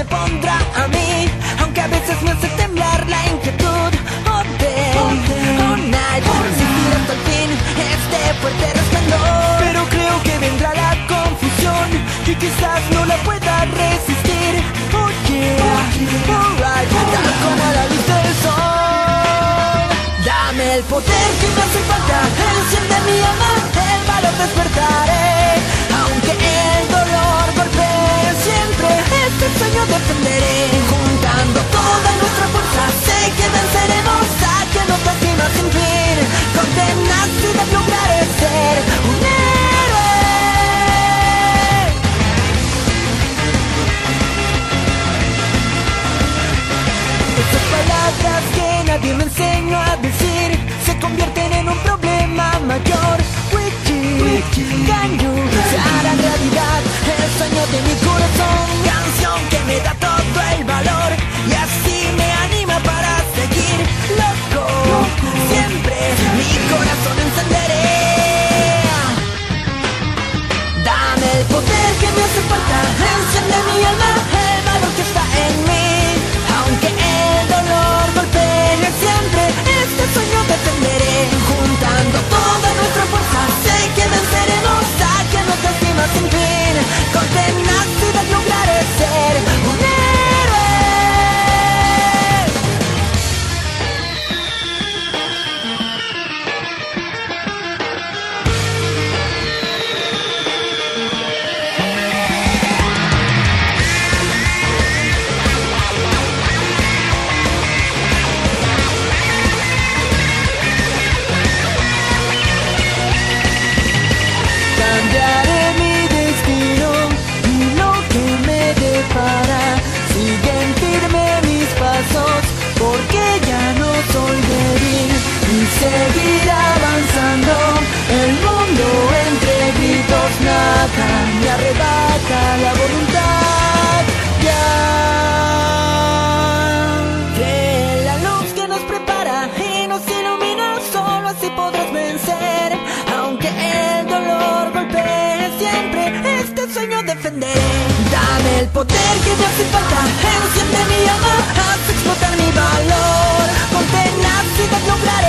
me pondrá a mí, aunque a veces me hace nadie me enseñó a decir se convierten en un problema mayor. Wiki, can you se hará realidad el sueño de mi corazón. Canción que me da todo el valor y así me anima para seguir loco. Siempre mi corazón encenderé. Dame el poder que me hace falta, enciende mi alma, arrebata, me arrebata la voluntad. Ya. Que la luz que nos prepara y nos ilumina, solo así podrás vencer. Aunque el dolor golpee siempre, este sueño defenderé. Dame el poder que me hace falta, enciende mi alma, haz explotar mi valor. Con tenacidad lograr